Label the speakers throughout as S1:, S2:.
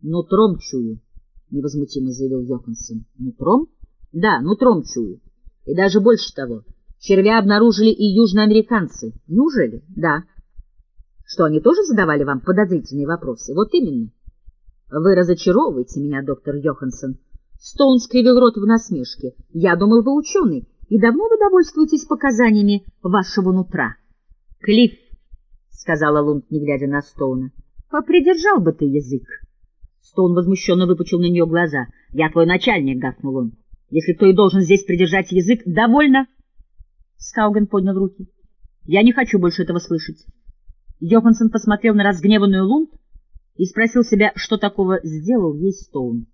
S1: — Нутром чую, — невозмутимо заявил Йоханссон. — Нутром? — Да, нутром чую. И даже больше того. Червя обнаружили и южноамериканцы. Неужели? Да. Что, они тоже задавали вам подозрительные вопросы? Вот именно. Вы разочаровываете меня, доктор Йоханссон. Стоун скривил рот в насмешке. Я думал, вы ученый, и давно вы довольствуетесь показаниями вашего нутра. Клифф, — сказала Лунд, не глядя на Стоуна, — попридержал бы ты язык. Стоун возмущенно выпучил на нее глаза. — Я твой начальник, — гавкнул он. — Если кто и должен здесь придержать язык, довольно. Скауген поднял руки. — Я не хочу больше этого слышать. Йоханссон посмотрел на разгневанную Лунд и спросил себя, что такого сделал ей Стоун.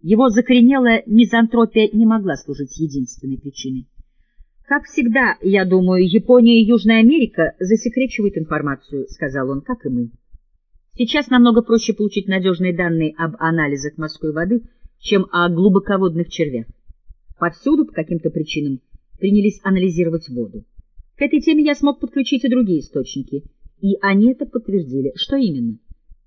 S1: Его закоренелая мизантропия не могла служить единственной причиной. «Как всегда, я думаю, Япония и Южная Америка засекречивают информацию», — сказал он, — «как и мы». Сейчас намного проще получить надежные данные об анализах морской воды, чем о глубоководных червях. Повсюду, по каким-то причинам, принялись анализировать воду. К этой теме я смог подключить и другие источники, и они это подтвердили. Что именно?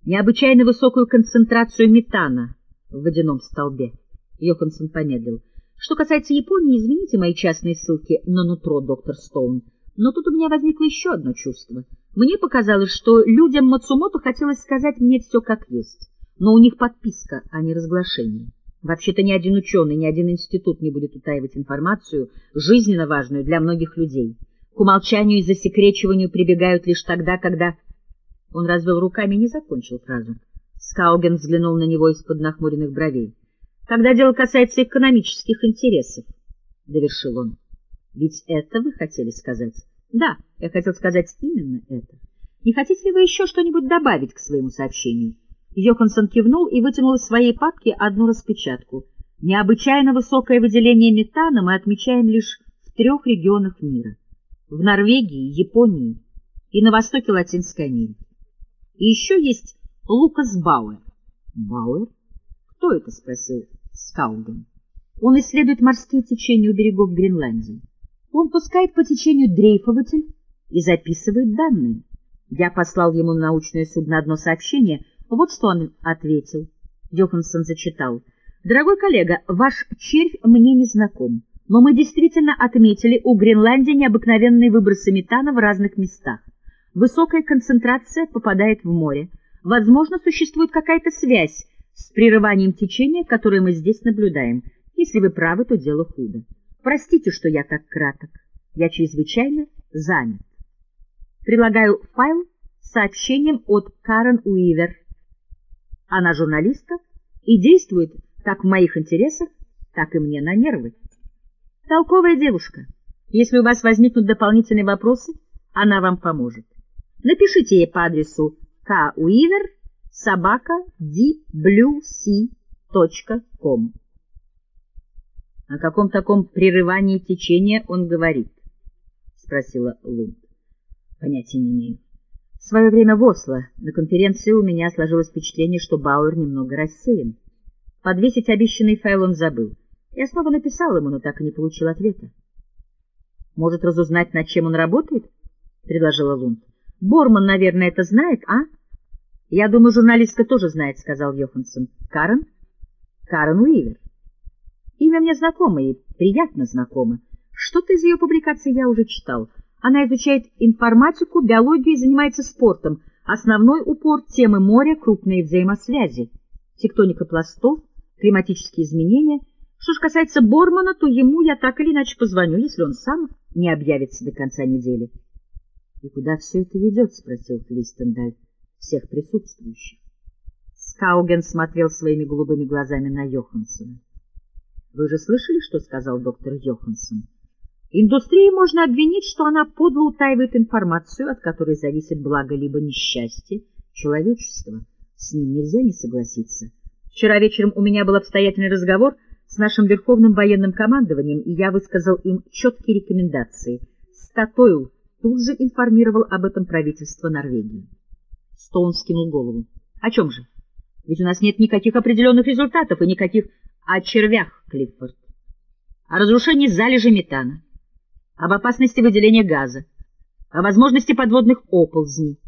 S1: Необычайно высокую концентрацию метана в водяном столбе. Йоханссон помедлил. Что касается Японии, извините мои частные ссылки на нутро, доктор Стоун, но тут у меня возникло еще одно чувство — мне показалось, что людям Мацумото хотелось сказать мне все как есть, но у них подписка, а не разглашение. Вообще-то ни один ученый, ни один институт не будет утаивать информацию, жизненно важную для многих людей. К умолчанию и засекречиванию прибегают лишь тогда, когда... Он развел руками и не закончил фразу. Скауген взглянул на него из-под нахмуренных бровей. «Когда дело касается экономических интересов», — довершил он. «Ведь это вы хотели сказать?» Да, я хотел сказать именно это. Не хотите ли вы еще что-нибудь добавить к своему сообщению? Йоханссон кивнул и вытянул из своей папки одну распечатку. Необычайно высокое выделение метана мы отмечаем лишь в трех регионах мира. В Норвегии, Японии и на востоке Латинской Америки. И еще есть Лукас Бауэр. Бауэр? Кто это? — спросил Скауген. Он исследует морские течения у берегов Гренландии. Он пускает по течению дрейфователь и записывает данные. Я послал ему на научное судно одно сообщение. Вот что он ответил. Йоханссон зачитал. «Дорогой коллега, ваш червь мне не знаком, но мы действительно отметили у Гренландии необыкновенные выбросы метана в разных местах. Высокая концентрация попадает в море. Возможно, существует какая-то связь с прерыванием течения, которое мы здесь наблюдаем. Если вы правы, то дело худо. Простите, что я так краток. Я чрезвычайно занят. Прилагаю файл с сообщением от Карен Уивер. Она журналистка и действует как в моих интересах, так и мне на нервы. Толковая девушка. Если у вас возникнут дополнительные вопросы, она вам поможет. Напишите ей по адресу kuiver собака dbluec.com. О каком таком прерывании течения он говорит? — спросила Лунд. — Понятия не имею. В свое время в Осло на конференции у меня сложилось впечатление, что Бауэр немного рассеян. Подвесить обещанный файл он забыл. Я снова написал ему, но так и не получил ответа. — Может, разузнать, над чем он работает? — предложила Лунд. — Борман, наверное, это знает, а? — Я думаю, журналистка тоже знает, — сказал Йоханссон. — Карен? — Карен Уивер. Имя мне знакомо и приятно знакомо. Что-то из ее публикаций я уже читал. Она изучает информатику, биологию и занимается спортом. Основной упор — темы моря, крупные взаимосвязи, тектоника пластов, климатические изменения. Что ж касается Бормана, то ему я так или иначе позвоню, если он сам не объявится до конца недели. — И куда все это ведет? — спросил Квистендаль всех присутствующих. Скауген смотрел своими голубыми глазами на Йоханссона. Вы же слышали, что сказал доктор Йоханссон? Индустрии можно обвинить, что она подло утаивает информацию, от которой зависит благо либо несчастье человечества. С ним нельзя не согласиться. Вчера вечером у меня был обстоятельный разговор с нашим верховным военным командованием, и я высказал им четкие рекомендации. Статойл тут же информировал об этом правительство Норвегии. Стоун скинул голову. — О чем же? Ведь у нас нет никаких определенных результатов и никаких о червях, Клиффорд, о разрушении залежи метана, об опасности выделения газа, о возможности подводных оползней.